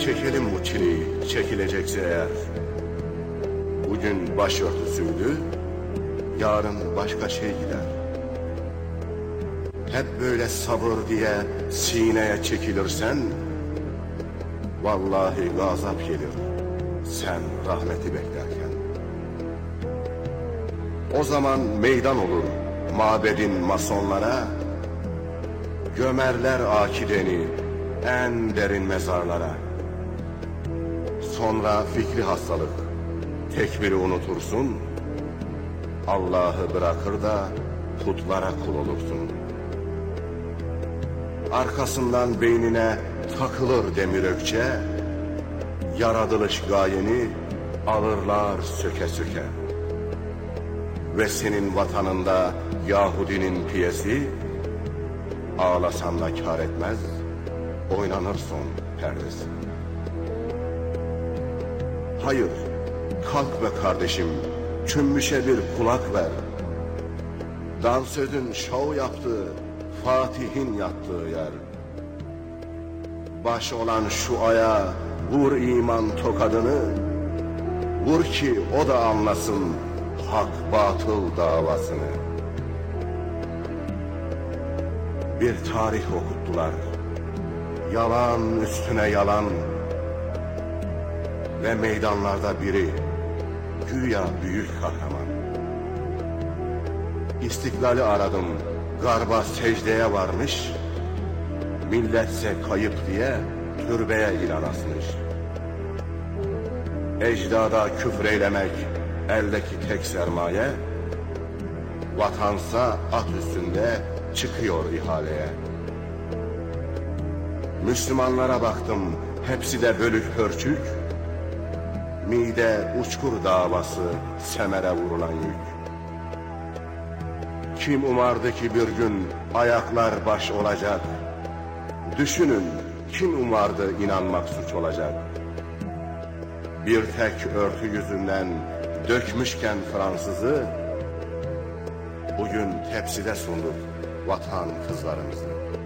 Çekelim bu çileyi, çekilecekse eğer. Bugün başörtüsüydü, yarın başka şey gider. Hep böyle sabır diye sineye çekilirsen, vallahi gazap gelir sen rahmeti beklerken. O zaman meydan olur mabedin masonlara, gömerler akideni en derin mezarlara. Sonra fikri hastalık, tekbiri unutursun, Allah'ı bırakır da putlara kul olursun. Arkasından beynine takılır demir ökçe, yaratılış gayeni alırlar söke söke. Ve senin vatanında Yahudinin piyesi, ağlasan da kar etmez, oynanır son perdesi. Hayır, kalk be kardeşim, cümbüşe bir kulak ver. Dansözün şov yaptığı, Fatih'in yattığı yer. Baş olan şu aya vur iman tokadını, vur ki o da anlasın hak batıl davasını. Bir tarih okuttular, yalan üstüne yalan ve meydanlarda biri güya büyük kahraman. İstiklali aradım, garba secdeye varmış, milletse kayıp diye türbeye ilan asmış. Ecdada küfreylemek eldeki tek sermaye, vatansa at üstünde çıkıyor ihaleye. Müslümanlara baktım, hepsi de bölük pörçük, mide uçkur davası, semere vurulan yük. Kim umardı ki bir gün ayaklar baş olacak, düşünün kim umardı inanmak suç olacak. Bir tek örtü yüzünden dökmüşken Fransızı, bugün tepside sunduk vatan kızlarımızı.